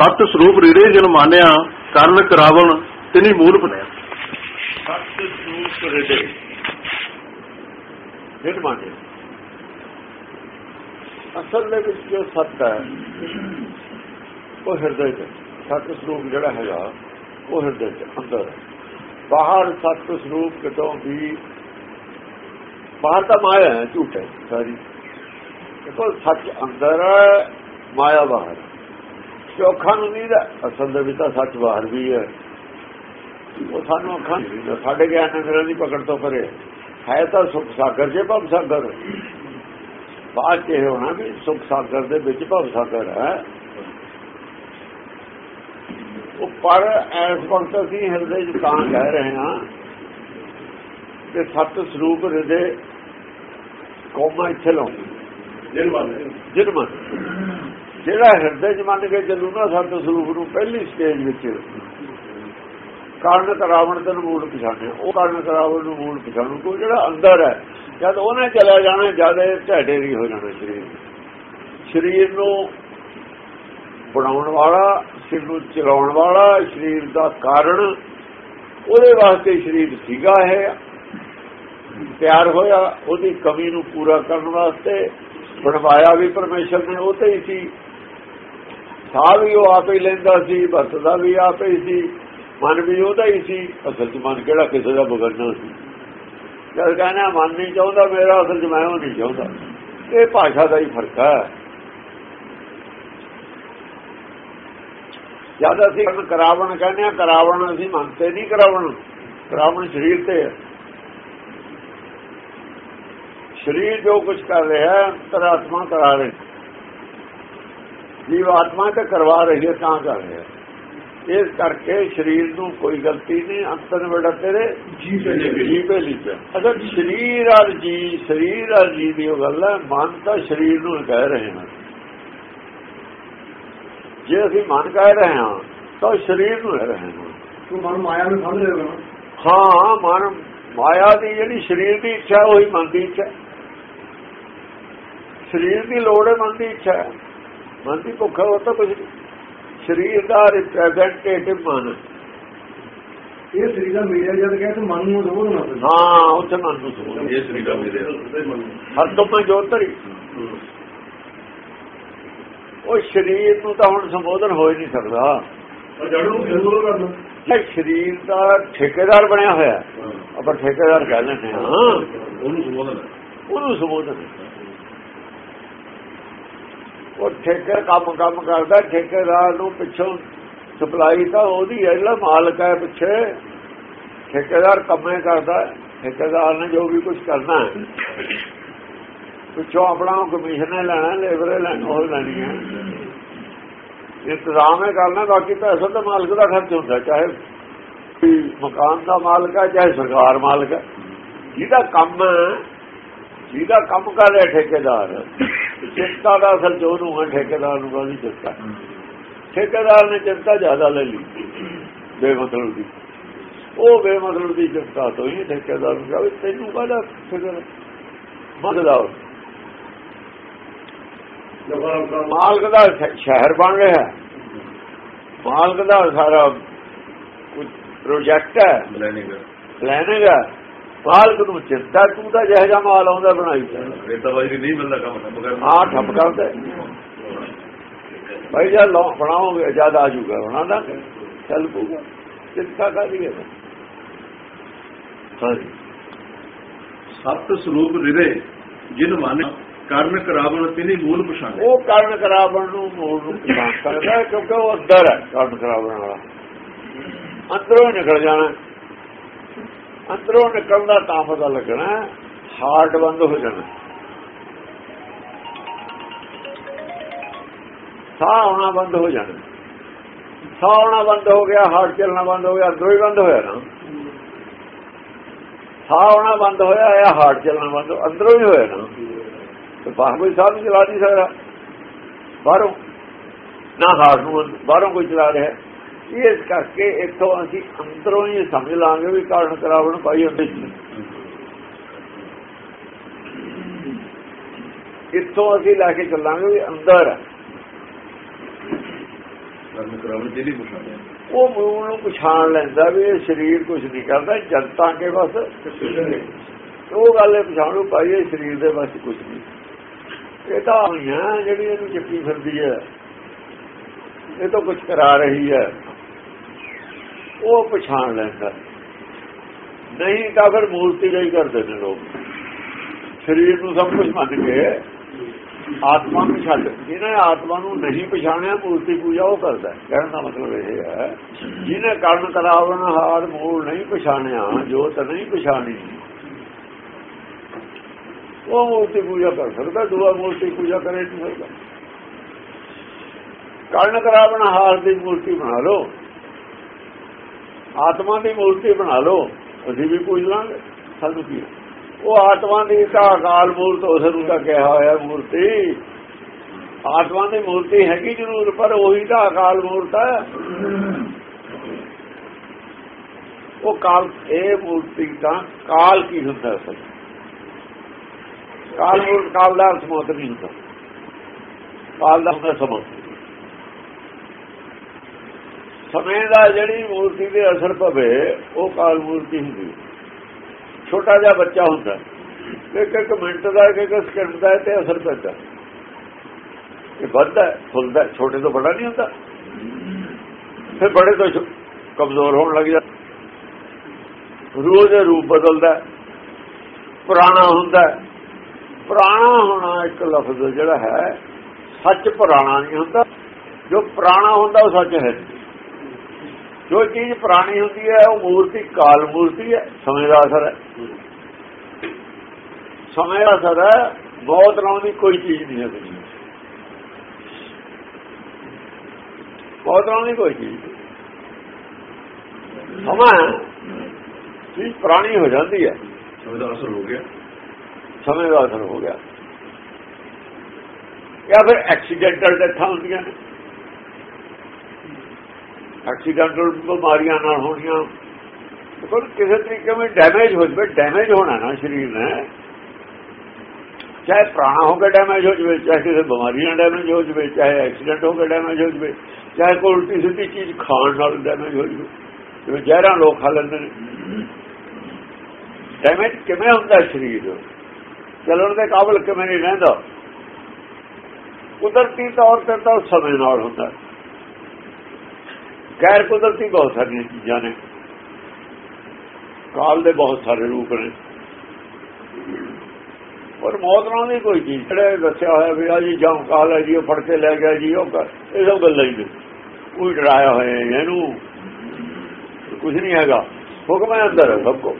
ਸਤ ਸਰੂਪ ਰੀਰੇ ਜਨ ਮਾਨਿਆ, ਕਰਨ ਕਰਾਵਣ, ਤਿਨੀ ਮੂਲ ਬਣਿਆ। ਸਤ ਸਰੂਪ ਹਿਰਦੇ ਜਿਨ ਮੰਨਿਆ। ਅਸਲ ਦੇ ਵਿੱਚ ਜੋ ਸੱਤ ਹੈ, ਉਹ ਹਿਰਦੇ 'ਚ, ਸਤ ਸਰੂਪ ਜਿਹੜਾ ਹੈਗਾ, ਉਹ ਹਿਰਦੇ 'ਚ ਅੰਦਰ ਹੈ। ਬਾਹਰ ਸਤ ਸਰੂਪ ਕਿਤੋਂ ਵੀ, ਬਾਹਰ ਤਾਂ ਮਾਇਆ ਹੈ ਝੂਠ ਹੈ ਸਾਰੀ। ਦੇਖੋ, ਸੱਚ ਅੰਦਰ ਹੈ, ਮਾਇਆ ਬਾਹਰ ਚੋਖਾ ਨੂੰ ਨਹੀਂ ਦਾ ਅਸਲ ਦੇ ਵਿੱਚ ਤਾਂ ਸੱਚ ਬਾਹਰ ਵੀ ਹੈ। ਉਹ ਸਾਨੂੰ ਅੱਖਾਂ। ਸਾਡੇ ਗਿਆਨ ਅੰਦਰਾਂ ਦੀ ਪਕੜ ਤੋਂ ਪਰੇ। ਹੈ ਤਾਂ ਸੁਖ ਸਾਗਰ ਜੇ ਭਵ ਸਾਗਰ। ਬਾਅਦ ਇਹ ਹੋਣਾ ਵੀ ਸੁਖ ਸਾਗਰ ਦੇ ਵਿੱਚ ਭਵ ਸਾਗਰ ਹੈ। ਉਹ ਪਰ ਐਸ ਵਕਤ ਅਸੀਂ ਹਿਰਦੇ ਚ ਤਾਂ ਕਹਿ ਰਹੇ ਹਾਂ ਕਿ ਸਤ ਸਰੂਪ ਹਿਰਦੇ ਕੋਮਾ ਇੱਥੇ ਲਾਉਂ ਜਿਨ ਮੰਨਿਆ ਜਿਰਮਨ ਜਿਹੜਾ ਹਿਰਦੇ ਚ ਮੰਨ ਕੇ ਚੱਲੂ ਨਾ ਸਤ ਸਰੂਪ ਨੂੰ ਪਹਿਲੀ ਸਟੇਜ ਵਿੱਚ। ਕਾਰਨ ਕਰਾਵਣ ਤੇ ਮੂਲ ਪਛਾਣਿਆ ਉਹ ਕਾਰਨ ਕਰਾਵਣ ਨੂੰ ਮੂਲ ਪਛਾਣੂ। ਕੋ ਜਿਹੜਾ ਅੰਦਰ ਹੈ, ਜਦ ਉਹਨੇ ਚਲਿਆ ਜਾਣਾ, ਜਦ ਇਹ ਢਾਡੇ ਨਹੀਂ ਹੋ ਜਾਣਾ ਸਰੀਰ। ਸਰੀਰ ਨੂੰ ਬਣਾਉਣ ਵਾਲਾ ਸਰੀਰ ਨੂੰ ਚਲਾਉਣ ਵਾਲਾ ਸਰੀਰ ਦਾ ਕਾਰਨ ਉਹਦੇ ਵਾਸਤੇ ਸਰੀਰ ਸੀਗਾ ਹੈ ਤਿਆਰ ਹੋਇਆ, ਉਹਦੀ ਕਮੀ ਨੂੰ ਪੂਰਾ ਕਰਨ ਵਾਸਤੇ ਬਣਵਾਇਆ ਵੀ ਪਰਮੇਸ਼ਰ ਨੇ, ਉਹ ਤੇ ਹੀ ਸੀ। ਸਾਹ ਵੀ ਉਹ ਆਪੇ ਹੀ ਲੈਂਦਾ ਸੀ ਵਰਤਦਾ ਵੀ ਆਪੇ ਹੀ ਸੀ, ਮਨ ਵੀ ਉਹਦਾ ਹੀ ਸੀ। ਅਸਲ 'ਚ ਮਨ ਕਿਹੜਾ ਕਿਸੇ ਦਾ ਬਗੜਨਾ ਸੀ? ਜਦ ਕਹਿੰਦਾ, ਮਨ ਨਹੀਂ ਚਾਹੁੰਦਾ ਮੇਰਾ, ਅਸਲ 'ਚ ਮੈਂ ਉਹ ਨਹੀਂ ਚਾਹੁੰਦਾ। ਇਹ ਭਾਸ਼ਾ ਦਾ ਹੀ ਫ਼ਰਕ ਹੈ। ਜਦ ਅਸੀਂ ਕਰਾਵਣ ਕਹਿੰਦੇ ਆ ਕਰਾਵਣ ਅਸੀਂ ਮਨ ਤੇ ਨਹੀਂ ਕਰਾਵਣ ਕਰਾਵਣ ਸਰੀਰ ਤੇ ਹੈ। ਸਰੀਰ ਜੋ ਕੁਝ ਕਰ ਰਿਹਾ ਹੈ, ਅੰਤਰਾਤਮਾ ਕਰਾ ਰਹੀ ਜੀਵ ਆਤਮਾ ਤੇ ਕਰਵਾ ਰਹੀ ਹੈ ਤਾਂ ਕਰ ਰਿਹਾ। ਇਸ ਕਰਕੇ ਸਰੀਰ ਨੂੰ ਕੋਈ ਗਲਤੀ ਨਹੀਂ ਅੰਤਨ ਬੜਾ ਤੇਰੇ ਜੀ ਪਹਿਲੇ ਜੀ ਪਹਿਲੀ ਚ ਅਗਰ ਸਰੀਰ ਔਰ ਜੀ ਸਰੀਰ ਔਰ ਜੀ ਦੀ ਉਹ ਗੱਲ ਹੈ ਮਨ ਤਾਂ ਸਰੀਰ ਨੂੰ ਹੀ ਕਹਿ ਰਹੇ ਹਾਂ। ਜੇ ਅਸੀਂ ਮਨ ਕਹਿ ਰਹੇ ਹਾਂ ਤਾਂ ਸਰੀਰ ਨੂੰ ਕਹਿ ਰਹੇ ਹਾਂ। ਤੂੰ ਮਨ ਮਾਇਆ ਨੂੰ ਸਮਝ ਰਿਹਾ ਨਾ ਹਾਂ ਮਨ ਮਾਇਆ ਦੀ ਜਿਹੜੀ ਸਰੀਰ ਦੀ ਇੱਛਾ ਉਹੀ ਮਨ ਦੀ ਇੱਛਾ। ਸਰੀਰ ਦੀ ਲੋੜ ਹੈ ਮਨ ਦੀ ਇੱਛਾ। ਹੈ ਮਨ ਦੀ ਭੁੱਖ ਹੈ ਉਹ ਤਾਂ ਕੁਝ। ਸਰੀਰ ਦਾ ਰਿਪਰੈਜ਼ੈਂਟੇਟਿਵ ਮਨ। ਇਹ ਸਰੀਰ ਦਾ ਮੀਡੀਆ ਜਦ ਕਹੇ ਤੂੰ ਮਨ ਨੂੰ ਜ਼ਰੂਰ ਨਾ ਹਾਂ ਉੱਥੇ ਮਨ ਨੂੰ ਸੁਣ ਇਹ ਸਰੀਰ ਦਾ ਮੀਡੀਆ ਹਰ ਤੋਂ ਮੈਂ ਜੋਤ ਧਰੀ ਉਹ ਸਰੀਰ ਨੂੰ ਤਾਂ ਹੁਣ ਸੰਬੋਧਨ ਹੋ ਹੀ ਨਹੀਂ ਸਕਦਾ। ਨੂੰ ਇਹ ਸਰੀਰ ਦਾ ਠੇਕੇਦਾਰ ਬਣਿਆ ਹੋਇਆ। ਹੈ। ਆਪਾਂ ਠੇਕੇਦਾਰ ਕਹਿ ਲੈਂਦੇ ਹਾਂ। ਉਹਨੂੰ ਸੰਬੋਧਨ ਉਹਨੂੰ ਸੰਬੋਧਨ। ਉਹ ਠੇਕੇ ਕੰਮ ਕੰਮ ਕਰਦਾ, ਠੇਕੇਦਾਰ ਨੂੰ ਪਿੱਛੋਂ ਸਪਲਾਈ ਤਾਂ ਉਹਦੀ ਹੈ, ਜਿਹੜਾ ਮਾਲਕ ਹੈ ਪਿੱਛੇ। ਠੇਕੇਦਾਰ ਕੰਮੇ ਕਰਦਾ, ਠੇਕੇਦਾਰ ਨੇ ਜੋ ਵੀ ਕੁਝ ਕਰਨਾ ਹੈ। ਪਿੱਛੋਂ ਆਪਣਾ ਕਮਿਸ਼ਨ ਲੈਣਾ ਲੇਬਰ ਲੈਣਾ, ਉਹ ਲੈਣੀ ਹੈ। ਇੰਤਜ਼ਾਮ ਹੈ ਕਰਨਾ, ਬਾਕੀ ਪੈਸਾ ਤਾਂ ਮਾਲਕ ਦਾ ਖਰਚ ਹੁੰਦਾ, ਚਾਹੇ ਮਕਾਨ ਦਾ ਮਾਲਕ ਹੈ, ਚਾਹੇ ਸਰਕਾਰ ਮਾਲਕ ਹੈ। ਜਿਹਦਾ ਕੰਮ ਜਿਹਦਾ ਕੰਮ ਕਰ ਰਿਹਾ ਠੇਕੇਦਾਰ ਚਿੰਤਾ ਦਾ ਅਸਲ ਜੋ ਨੂੰ ਹੈ ਠੇਕੇਦਾਰ ਨੂੰ ਕੋਈ ਚਿੰਤਾ ਠੇਕੇਦਾਰ ਨੇ ਚਿੰਤਾ ਜ਼ਿਆਦਾ ਲੈ ਲਈ ਬੇਮਤਲਬ ਦੀ। ਉਹ ਬੇਮਤਲਬ ਦੀ ਚਿੰਤਾ ਤੋਂ ਹੀ ਠੇਕੇਦਾਰ ਨੂੰ ਕਹੇ ਤੈਨੂੰ ਕਾਹਦਾ ਫਿਕਰ ਮਗਦਾ ਮਾਲਕ ਦਾ ਸ਼ਹਿਰ ਬਣ ਰਿਹਾ। ਮਾਲਕ ਦਾ ਸਾਰਾ ਕੁਝ ਪ੍ਰੋਜੈਕਟ ਹੈ। ਪਲੈਨਿੰਗ ਪਲਾਨਿੰਗ ਹੈ। ਮਾਲਕ ਨੂੰ ਚਿੰਤਾ ਤੂੰ ਤਾਂ ਜਿਹੋ ਜਿਹਾ ਮਾਲ ਆਉਂਦਾ ਬਣਾਈ ਚੱਲ ਰੇਤਾ ਵਾਜੀ ਨਹੀਂ ਮਿਲਦਾ ਕੰਮ ਆ ਠੱਪ ਕਰਦੇ। ਭਾਈ ਜਦ ਲੋ ਬਣਾਓਗੇ ਜਦ ਆ ਜੂਗਾ ਬਣਾ ਦਾਂਗੇ। ਚੱਲ ਪੂਗਾ ਚਿੰਤਾ ਕਾਦੀ ਹੈ? ਹਾਂਜੀ। ਸਤ ਸਰੂਪ ਰਿਰੇ ਜਿਨ ਮਨ ਕਰਨ ਕਰਾਵਣ ਤਿਨੀ ਮੂਲ ਪਛਾਣ। ਉਹ ਕਰਨ ਕਰਾਵਣ ਨੂੰ ਮੂਲ ਨੂੰ ਪਛਾਣ ਹੈ ਕਿਉਂਕਿ ਉਹ ਅੰਦਰ ਹੈ ਕਰਨ ਕਰਾਵਣ ਵਾਲਾ। ਅੰਦਰੋਂ ਹੀ ਨਿਕਲ ਜਾਣਾ ਅੰਦਰੋਂ ਨਿਕਲਦਾ ਤਾਂ ਪਤਾ ਲੱਗਣਾ ਹਾਰਟ ਬੰਦ ਹੋ ਜਾਣਾ। ਸਾਹ ਆਉਣਾ ਬੰਦ ਹੋ ਜਾਣਾ। ਸਾਹ ਆਉਣਾ ਬੰਦ ਹੋ ਗਿਆ ਹਾਰਟ ਚੱਲਣਾ ਬੰਦ ਹੋ ਗਿਆ, ਅੰਦਰੋਂ ਹੀ ਬੰਦ ਹੋਇਆ ਨਾ। ਸਾਹ ਆਉਣਾ ਬੰਦ ਹੋਇਆ ਜਾਂ ਹਾਰਟ ਚੱਲਣਾ ਬੰਦ ਅੰਦਰੋਂ ਹੀ ਹੋਇਆ ਨਾ। ਤੇ ਬਾਹਰ ਕੋਈ ਸਾਹ ਨਹੀਂ ਚਲਾ ਨਹੀਂ ਸਕਦਾ। ਬਾਹਰੋਂ ਨਾ ਹਾਰਟ ਨੂੰ ਬਾਹਰੋਂ ਕੋਈ ਚਲਾ ਰਿਹਾ। ਇਸ ਕਰਕੇ ਇੱਥੋਂ ਅਸੀਂ ਅੰਦਰੋਂ ਹੀ ਸਮਝ ਲਾਂਗੇ ਵੀ ਕਾਰਨ ਕਰਾਵਣ ਪਾਈ ਹੁੰਦੇ ਸੀ। ਇੱਥੋਂ ਅਸੀਂ ਲੈ ਕੇ ਚੱਲਾਂਗੇ ਵੀ ਅੰਦਰ। ਉਹ ਮੂਲ ਨੂੰ ਪਛਾਣ ਲੈਂਦਾ ਵੀ ਇਹ ਸਰੀਰ ਕੁਝ ਨਹੀਂ ਕਰਦਾ ਜਨਤਾ ਕੇ ਬਸ। ਉਹ ਗੱਲ ਇਹ ਪਛਾਣੂ ਪਾਈ ਇਹ ਸਰੀਰ ਦੇ ਬਸ ਕੁਝ ਨਹੀਂ। ਇਹ ਤਾਂ ਹੋਈਆਂ ਜਿਹੜੀ ਇਹਨੂੰ ਚੱਕੀ ਫਿਰਦੀ ਹੈ। ਇਹ ਤਾਂ ਕੁਝ ਕਰਾ ਰਹੀ ਹੈ। ਉਹ ਪਛਾਣ ਲੈਂਦਾ। ਨਹੀਂ ਤਾਂ ਫਿਰ ਮੂਰਤੀ ਲਈ ਕਰਦੇ ਨੇ ਲੋਕ। ਸਰੀਰ ਨੂੰ ਸਭ ਕੁਝ ਮੰਨ ਕੇ ਆਤਮਾ ਨੂੰ ਛੱਡ। ਜਿਹਨੇ ਆਤਮਾ ਨੂੰ ਨਹੀਂ ਪਛਾਣਿਆ, ਮੂਰਤੀ ਪੂਜਾ ਉਹ ਕਰਦਾ। ਕਹਿਣ ਦਾ ਮਤਲਬ ਇਹ ਹੈ, ਜਿਹਨੇ ਕਰਨ ਕਰਾਵਣ ਹਾਰ ਮੂਲ ਨਹੀਂ ਪਛਾਣਿਆ ਜੋ ਤਾਂ ਨਹੀਂ ਪਛਾਣੀ। ਉਹ ਮੂਰਤੀ ਪੂਜਾ ਕਰ ਸਕਦਾ, ਦੂਆ ਮੂਰਤੀ ਪੂਜਾ ਕਰੇ ਨਹੀਂ ਸਕਦਾ। ਕਰਨ ਕਰਾਵਣ ਹਾਰ ਦੀ ਮੂਰਤੀ ਬਣਾ ਲਓ। ਆਤਮਾ ਦੀ ਮੂਰਤੀ ਬਣਾ ਲਓ, ਅਸੀਂ ਵੀ ਪੂਜ ਲਾਂਗੇ, ਸਾਨੂੰ ਕੀ ਉਹ ਆਤਮਾ ਦੀ ਤਾਂ ਅਕਾਲ ਮੂਰਤ ਉਸ ਨੂੰ ਤਾਂ ਕਿਹਾ ਹੋਇਆ ਮੂਰਤੀ। ਆਤਮਾ ਦੀ ਮੂਰਤੀ ਹੈਗੀ ਜ਼ਰੂਰ, ਪਰ ਉਹੀ ਤਾਂ ਅਕਾਲ ਮੂਰਤ ਹੈ। ਉਹ ਕਾਲ, ਇਹ ਮੂਰਤੀ ਤਾਂ ਕਾਲ ਕੀ ਹੁੰਦਾ ਅਸਲ ਕਾਲ ਮੂਰਤ ਕਾਲ ਦਾ ਅਰਥ ਮੌਤ ਨਹੀਂ ਹੁੰਦਾ। ਕਾਲ ਦਾ ਹੁੰਦਾ ਸਮਾਂ ਸਮੇਂ ਦਾ ਜਿਹੜੀ ਮੂਰਤੀ ਦੇ ਅਸਰ ਪਵੇ, ਉਹ ਕਾਲ ਮੂਰਤੀ ਹੁੰਦੀ ਛੋਟਾ ਜਿਹਾ ਬੱਚਾ ਹੁੰਦਾ ਇੱਕ ਇੱਕ ਮਿੰਟ ਦਾ, ਇੱਕ ਇੱਕ ਸਕਿੰਟ ਦਾ ਤੇ ਅਸਰ ਪੈਂਦਾ ਇਹ ਵੱਧਦਾ ਫੁੱਲਦਾ ਛੋਟੇ ਤੋਂ ਬੜਾ ਨਹੀਂ ਹੁੰਦਾ। ਫਿਰ ਬੜੇ ਤੋਂ ਕਮਜ਼ੋਰ ਹੋਣ ਲੱਗ ਜਾਂਦਾ ਰੂਹ ਦੇ ਰੂਪ ਬਦਲਦਾ ਪੁਰਾਣਾ ਹੁੰਦਾ ਪੁਰਾਣਾ ਹੋਣਾ ਇੱਕ ਲਫ਼ਜ਼ ਜਿਹੜਾ ਹੈ, ਸੱਚ ਪੁਰਾਣਾ ਨਹੀਂ ਹੁੰਦਾ। ਜੋ ਪੁਰਾਣਾ ਹੁੰਦਾ, ਉਹ ਸੱਚ ਹੈ ਜੋ ਚੀਜ਼ ਪੁਰਾਣੀ ਹੁੰਦੀ ਹੈ ਉਹ ਮੂਰਤੀ ਕਾਲ ਮੂਰਤੀ ਹੈ ਸਮੇਂ ਦਾ ਅਸਰ ਹੈ। ਸਮੇਂ ਦਾ ਅਸਰ ਹੈ ਬਹੁਤ ਨਾਮ ਦੀ ਕੋਈ ਚੀਜ਼ ਨਹੀਂ ਹੈ ਬਹੁਤ ਨਾਮ ਦੀ ਕੋਈ ਚੀਜ਼। ਸਮਾਂ ਚੀਜ਼ ਪੁਰਾਣੀ ਹੋ ਜਾਂਦੀ ਹੈ। ਸਮੇਂ ਦਾ ਅਸਰ ਹੋ ਗਿਆ। ਸਮੇਂ ਦਾ ਅਸਰ ਹੋ ਗਿਆ। ਜਾਂ ਫਿਰ ਐਕਸੀਡੈਂਟਲ ਡੈਥਾਂ ਹੁੰਦੀਆਂ ਨੇ। ਐਕਸੀਡੈਂਟਲ ਬਿਮਾਰੀਆਂ ਨਾਲ ਹੋਣੀਆਂ। ਕੋਈ ਕਿਸੇ ਤਰੀਕੇ ਵਿੱਚ ਡੈਮੇਜ ਹੋ ਜਵੇ, ਡੈਮੇਜ ਹੋਣਾ ਨਾ ਸਰੀਰ ਨੇ। ਚਾਹੇ ਪ੍ਰਾਣਾ ਹੋ ਕੇ ਡੈਮੇਜ ਹੋ ਜਵੇ, ਚਾਹੇ ਕਿਸੇ ਬਿਮਾਰੀ ਨਾਲ ਡੈਮੇਜ ਹੋ ਜਵੇ, ਚਾਹੇ ਐਕਸੀਡੈਂਟ ਹੋ ਕੇ ਡੈਮੇਜ ਹੋ ਜਵੇ, ਚਾਹੇ ਕੋਈ ਉਲਟੀ ਸਿੱਧੀ ਚੀਜ਼ ਖਾਣ ਨਾਲ ਡੈਮੇਜ ਹੋ ਜਵੇ। ਜਿਵੇਂ ਜ਼ਹਿਰਾਂ ਲੋਕ ਖਾ ਲੈਂਦੇ ਨੇ। ਡੈਮੇਜ ਕਿਵੇਂ ਹੁੰਦਾ ਸਰੀਰ? ਚੱਲਣ ਦੇ ਕਾਬਲ ਕਿਵੇਂ ਨਹੀਂ ਰਹਿੰਦਾ। ਕੁਦਰਤੀ ਤੌਰ ਤੇ ਤਾਂ ਸਮੇਂ ਨਾਲ ਹੁੰਦਾ। ਗੈਰ ਕੁਦਰਤੀ ਬਹੁਤ ਸਾਰੀਆਂ ਚੀਜ਼ਾਂ ਨੇ। ਕਾਲ ਦੇ ਬਹੁਤ ਸਾਰੇ ਰੂਪ ਨੇ। ਪਰ ਮੌਤ ਨਾਲ ਨਹੀਂ ਕੋਈ ਚੀਜ਼ ਜਿਹੜੇ ਦੱਸਿਆ ਹੋਇਆ ਵੀ ਆ ਜੀ ਜਾਂ ਕਾਲ ਹੈ ਜੀ ਉਹ ਫੜ ਕੇ ਲੈ ਗਿਆ ਜੀ ਉਹ ਕਰ- ਇਹ ਸਭ ਗੱਲਾਂ ਹੀ ਨੇ। ਕੋਈ ਡਰਾਇਆ ਹੋਇਆ ਇਹਨੂੰ। ਕੁਝ ਨਹੀਂ ਹੈਗਾ। ਹੁਕਮ ਹੈ ਅੰਦਰ ਸਭ ਕੋ।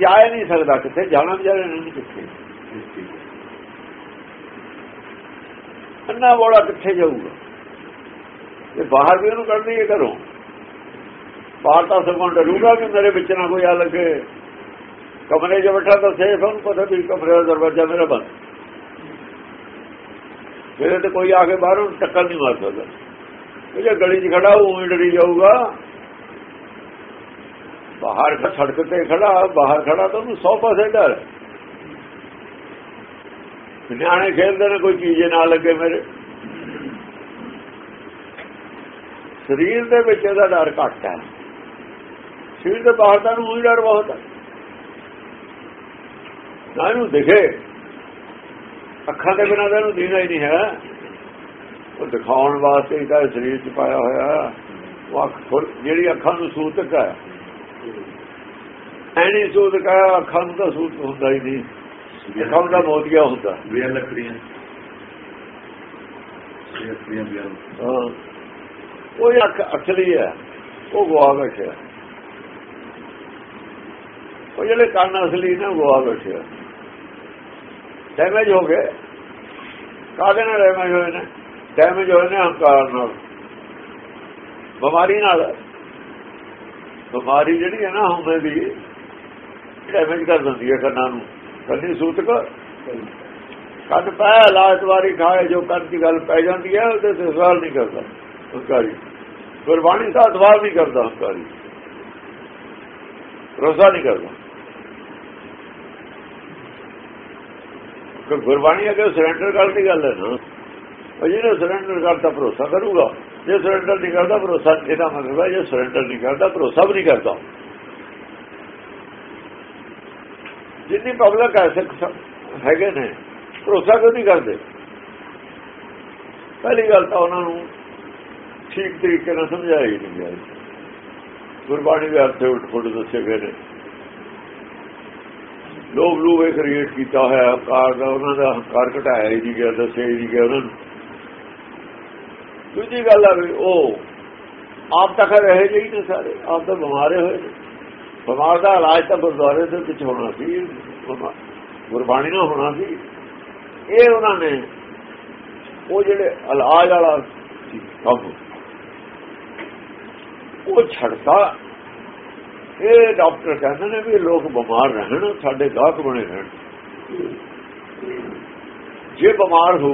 ਜਾ ਨਹੀਂ ਸਕਦਾ ਕਿੱਥੇ ਜਾਣਾ ਵਿਚਾਰੇ ਨੇ ਨਹੀਂ ਕਿੱਥੇ। ਅੰਨਾ ਬੋੜਾ ਕਿੱਥੇ ਜਾਊਗਾ? ਤੇ ਬਾਹਰ ਵੀ ਉਹਨੂੰ ਕੱਢਣੀ ਹੈ ਘਰੋਂ, ਬਾਹਰ ਤਾਂ ਸਗੋਂ ਡਰੂਗਾ ਕਿ ਮੇਰੇ ਵਿੱਚ ਨਾ ਕੋਈ ਆ ਲੱਗੇ। ਕਮਰੇ 'ਚ ਬੈਠਾ ਤਾਂ ਸੇਫ ਉਹਨੂੰ ਪਤਾ ਵੀ ਕਮਰੇ ਦਾ ਦਰਵਾਜ਼ਾ ਮੇਰਾ ਬੰਦ। ਜਿਹੜੇ ਤੇ ਕੋਈ ਆ ਕੇ ਬਾਹਰੋਂ ਟੱਕਰ ਨਹੀਂ ਮਾਰ ਸਕਦਾ। ਇਹ ਜੇ ਗਲੀ 'ਚ ਖੜਾ, ਉਹ ਡਰੀ ਜਾਊਗਾ। ਬਾਹਰ ਸੜਕ ਤੇ ਖੜਾ, ਬਾਹਰ ਖੜਾ ਤਾਂ ਉਹਨੂੰ 100 ਪਾਸੇ ਡਰ। ਨਿਆਣੇ ਖੇਡਦੇ ਨੇ, ਕੋਈ ਚੀਜ਼ ਨਾ ਲੱਗੇ ਮੇਰੇ। ਸਰੀਰ ਦੇ ਵਿੱਚ ਇਹਦਾ ਡਰ ਘੱਟ ਹੈ। ਸਰੀਰ ਦੇ ਬਾਹਰ ਦਾ ਨੂੰ ਡਰ ਬਹੁਤ ਹੈ। ਨਾ ਇਹਨੂੰ ਦਿਖੇ। ਅੱਖਾਂ ਦੇ ਬਿਨਾਂ ਤਾਂ ਇਹਨੂੰ ਦੀਨਾ ਹੀ ਨਹੀਂ ਹੈ। ਉਹ ਦਿਖਾਉਣ ਵਾਸਤੇ ਇਹਦਾ ਸਰੀਰ 'ਚ ਪਾਇਆ ਹੋਇਆ ਉਹ ਅੱਖ ਜਿਹੜੀ ਅੱਖਾਂ ਨੂੰ ਸੂਤਕ ਹੈ। ਐਨੀ ਸੂਤਕ ਹੈ ਅੱਖਾਂ ਨੂੰ ਤਾਂ ਸੂਤ ਹੁੰਦਾ ਹੀ ਨਹੀਂ। ਅੱਖਾਂ ਦਾ ਮੋਤੀਆ ਹੁੰਦਾ। ਵੇਲ ਲੱਕੜੀਆਂ। ਇਹ ਲੱਕੜੀਆਂ ਹਾਂ। ਉਹ ਅੱਖ ਅਸਲੀ ਹੈ, ਉਹ ਗਵਾ ਬੈਠਿਆ ਉਹ ਜਿਹੜੇ ਕੰਨ ਅਸਲੀ ਨੇ, ਉਹ ਗਵਾ ਬੈਠਿਆ ਡੈਮੇਜ ਹੋ ਗਏ। ਕਾਹਦੇ ਨਾਲ ਡੈਮੇਜ ਹੋਏ ਨੇ? ਡੈਮੇਜ ਹੋਏ ਨੇ ਹੰਕਾਰ ਨਾਲ। ਬਿਮਾਰੀ ਨਾਲ। ਬਿਮਾਰੀ ਜਿਹੜੀ ਹੈ ਨਾ ਹਮੇ ਦੀ ਡੈਮੇਜ ਕਰ ਦਿੰਦੀ ਹੈ ਕੰਨਾਂ ਨੂੰ। ਕੰਨੀ ਸੂਤਕ। ਕੰਨ ਪੈ ਲਾਤ ਵਾਰੀ ਖਾਏ, ਜੋ ਕੰਨ ਦੀ ਗੱਲ ਪੈ ਜਾਂਦੀ ਹੈ, ਉਹਦੇ ਤੇ ਸਵਾਲ ਨਹੀਂ ਕਰਦਾ। ਹੰਕਾਰੀ ਗੁਰਬਾਣੀ ਦਾ ਸਵਾਲ ਨਹੀਂ ਕਰਦਾ ਹੰਕਾਰੀ ਰੋਜ਼ਾ ਨਹੀਂ ਕਰਦਾ। ਕਿ ਗੁਰਬਾਣੀ ਅਗੇ ਸਰੈਂਡਰ ਕਰਨ ਦੀ ਗੱਲ ਹੈ ਨਾ ਉਹ ਜਿਹਨੇ ਸਰੈਂਡਰ ਕਰਦਾ ਭਰੋਸਾ ਕਰੂਗਾ, ਜੇ ਸਰੈਂਡਰ ਨਹੀਂ ਕਰਦਾ ਭਰੋਸਾ, ਇਹਦਾ ਮਤਲਬ ਹੈ ਜੇ ਸਰੈਂਡਰ ਨਹੀਂ ਕਰਦਾ, ਭਰੋਸਾ ਵੀ ਨਹੀਂ ਕਰਦਾ। ਜਿੰਨੀ ਪਬਲਿਕ ਹੈ, ਸਿੱਖ ਸ- ਹੈਗੇ ਨੇ, ਭਰੋਸਾ ਕਿਉਂ ਨਹੀਂ ਕਰਦੇ? ਪਹਿਲੀ ਗੱਲ ਤਾਂ ਉਹਨਾਂ ਨੂੰ ਠੀਕ ਤਰੀਕੇ ਨਾਲ ਸਮਝਾਇਆ ਹੀ ਨਹੀਂ ਗਿਆ ਗੁਰਬਾਣੀ ਦੇ ਅਰਥ ਉਲਟ ਫੁੱਟ ਦੱਸੇ ਗਏ ਨੇ ਲੋਭ ਲੂਵੇ ਕ੍ਰੀਏਟ ਕੀਤਾ ਹੋਇਆ ਹੰਕਾਰ ਦਾ, ਉਹਨਾਂ ਦਾ ਹੰਕਾਰ ਘਟਾਇਆ ਹੀ ਨਹੀਂ ਗਿਆ, ਦੱਸਿਆ ਹੀ ਨਹੀਂ ਗਿਆ ਉਹਨਾਂ ਨੂੰ। ਦੂਜੀ ਗੱਲ ਆ ਵੀ ਉਹ ਆਪ ਤਾਂ ਖੈਰ ਰਹੇ ਜਿਹੀ ਨੇ ਸਾਰੇ ਆਪ ਤਾਂ ਬਿਮਾਰੇ ਹੋਏ ਨੇ। ਬਿਮਾਰ ਦਾ ਇਲਾਜ ਤਾਂ ਗੁਰਦੁਆਰੇ ਦੇ ਵਿੱਚ ਹੋਣਾ ਸੀ। ਗੁਰਬਾਣੀ ਨਾਲ ਹੋਣਾ ਸੀ। ਇਹ ਉਹਨਾਂ ਨੇ ਉਹ ਜਿਹੜੇ ਇਲਾਜ ਵਾਲਾ ਸੀ ਕੰਮ ਉਹ ਛੱਡਦਾ ਇਹ ਡਾਕਟਰ ਕਹਿੰਦੇ ਨੇ ਵੀ ਲੋਕ ਬਿਮਾਰ ਰਹਿਣ, ਸਾਡੇ ਗਾਹਕ ਬਣੇ ਰਹਿਣ। ਜੇ ਬਿਮਾਰ ਹੋ,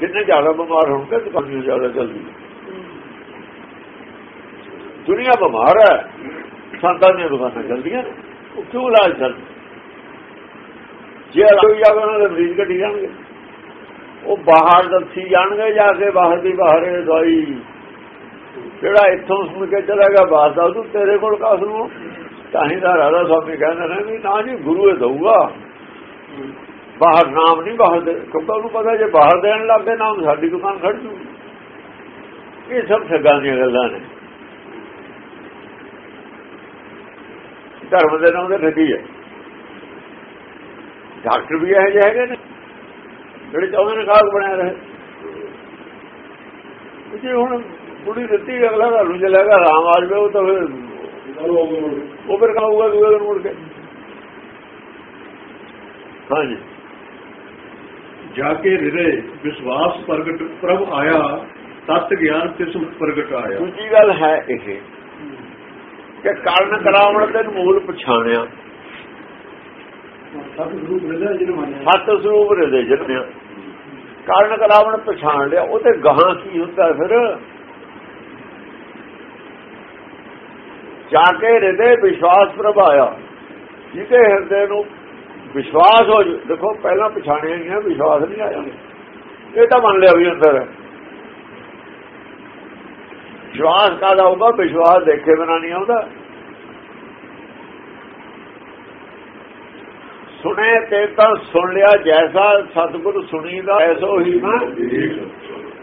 ਜਿੰਨੇ ਜ਼ਿਆਦਾ ਬਿਮਾਰ ਹੋਣਗੇ ਦੁਕਾਨਾਂ ਜ਼ਿਆਦਾ ਚੱਲਦੀ ਦੁਨੀਆ ਬਿਮਾਰ ਹੈ, ਸੰਤਾਂ ਦੀਆਂ ਦੁਕਾਨਾਂ ਚੱਲਦੀਆਂ ਨੇ, ਉਹ ਕਿਉਂ ਇਲਾਜ ਚੱਲ ਜੇ ਕੋਈ ਜਾਵੇ ਉਹਨਾਂ ਦੇ ਮਰੀਜ਼ ਘਟੀ ਜਾਣਗੇ, ਉਹ ਬਾਹਰ ਦੱਸੀ ਜਾਣਗੇ, ਜਾ ਕੇ ਬਾਹਰ ਦੀ ਬਾਹਰ ਦਵਾਈ ਜਿਹੜਾ ਇੱਥੋਂ ਸੁਣ ਕੇ ਚਲੇਗਾ ਬਾਹਰ ਦਾ ਤੂੰ ਤੇਰੇ ਕੋਲ ਕਾਸ ਨੂੰ ਤਾਂ ਹੀ ਦਾ ਰਾਧਾ ਸਵਾਮੀ ਕਹਿੰਦੇ ਨੇ ਵੀ ਨਾ ਜੀ ਗੁਰੂ ਇਹ ਦਊਗਾ। ਬਾਹਰ ਨਾਮ ਨਹੀਂ ਬਾਹਰ ਦੇ, ਕਿਉਂਕਿ ਉਹਨੂੰ ਪਤਾ ਜੇ ਬਾਹਰ ਦੇਣ ਲੱਗੇ ਨਾਮ ਸਾਡੀ ਦੁਕਾਨ ਖੜ ਜੂ। ਇਹ ਸਭ ਠੱਗਾਂ ਦੀਆਂ ਗੱਲਾਂ ਨੇ। ਧਰਮ ਦੇ ਨਾਮ ਤੇ ਠੱਗੀ ਹੈ। ਡਾਕਟਰ ਵੀ ਇਹੋ ਜਿਹੇ ਹੈਗੇ ਨੇ, ਜਿਹੜੇ ਚਾਹੁੰਦੇ ਨੇ ਕਾਗ ਬਣਿਆ ਰਹੇ। ਜੇ ਹੁਣ ਬੁੜੀ ਦਿੱਤੀ ਅਗਲਾ ਘਰ ਨੂੰ ਚਲੇਗਾ ਰਾਮ ਆ ਜਾਵੇ ਉਹ ਤਾਂ ਫਿਰ ਉਹ ਫਿਰ ਕਹੂਗਾ ਦੂਏ ਦਿਨ ਮੁੜ ਕੇ। ਹਾਂਜੀ। ਜਾ ਕੇ ਹਿਰੇ ਵਿਸ਼ਵਾਸ ਪ੍ਰਗਟ ਪ੍ਰਭ ਆਇਆ ਤਤ ਗਿਆਨ ਤਿਸ ਪ੍ਰਗਟ ਆਇਆ। ਦੂਜੀ ਗੱਲ ਹੈ ਇਹ ਕਿ ਕਾਰਨ ਕਰਾਵਣ ਦੇ ਮੂਲ ਪਛਾਣਿਆ। ਸੱਤ ਸਰੂਪ ਦੇ ਜਨਮਿਆ ਕਾਰਨ ਕਰਾਵਣ ਪਛਾਣ ਲਿਆ ਉਹ ਤੇ ਗਾਹਾਂ ਕੀ ਹੁੰਦਾ ਫਿਰ? ਜਾ ਕੇ ਹਿਰਦੇ ਵਿਸ਼ਵਾਸ ਪ੍ਰਭਾਇਆ। ਜਿਹਦੇ ਹਿਰਦੇ ਨੂੰ ਵਿਸ਼ਵਾਸ ਹੋ ਦੇਖੋ ਪਹਿਲਾਂ ਪਛਾਣਿਆ ਨਹੀਂ ਵਿਸ਼ਵਾਸ ਨਹੀਂ ਆਇਆ। ਇਹ ਤਾਂ ਮੰਨ ਲਿਆ ਵੀ ਅੰਦਰ। ਵਿਸ਼ਵਾਸ ਕਾਦਾ ਹੋਊਗਾ ਵਿਸ਼ਵਾਸ ਦੇਖੇ ਬਿਨਾ ਨਹੀਂ ਆਉਂਦਾ। ਸੁਣੇ ਤੇ ਤਾਂ ਸੁਣ ਲਿਆ ਜੈਸਾ ਸਤਿਗੁਰ ਸੁਣੀ ਦਾ ਐਸੋ ਹੀ ਮੈਂ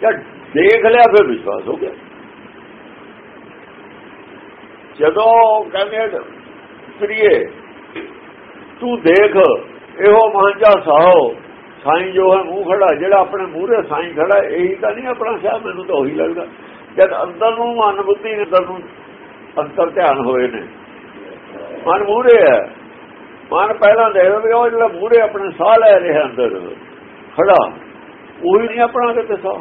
ਜਦ ਦੇਖ ਲਿਆ ਫਿਰ ਵਿਸ਼ਵਾਸ ਹੋ ਗਿਆ। ਜਦੋਂ ਕਹਿੰਦੇ ਪ੍ਰਿਏ, ਤੂੰ ਦੇਖ, ਇਹੋ ਮਹੰਜਾ ਸਾਹੋ, ਸਾਈਂ ਜੋ ਹੈ ਮੂੰਹ ਖੜਾ, ਜਿਹੜਾ ਆਪਣੇ ਮੂਹਰੇ ਸਾਈਂ ਖੜਾ, ਇਹੀ ਤਾਂ ਨਹੀਂ ਆਪਣਾ ਸ਼ਾਹ ਮੈਨੂੰ ਤਾਂ ਉਹੀ ਲੱਗਦਾ। ਜਦ ਅੰਦਰ ਨੂੰ ਮਨ ਬੁੱਧੀ ਨੇ, ਅੰਦਰ ਨੂੰ ਅੰਤਰ ਧਿਆਨ ਹੋਏ ਨੇ। ਮਨ ਮੂਹਰੇ ਹੈ। ਮਨ ਪਹਿਲਾਂ ਦੇਖਦਾ ਵੀ ਉਹ ਜਿਹੜਾ ਮੂਹਰੇ ਆਪਣੇ ਸਾਹ ਲੈ ਰਿਹਾ ਅੰਦਰ, ਖੜਾ, ਉਹੀ ਨਹੀਂ ਆਪਣਾ ਕਿਤੇ ਸਾਹ।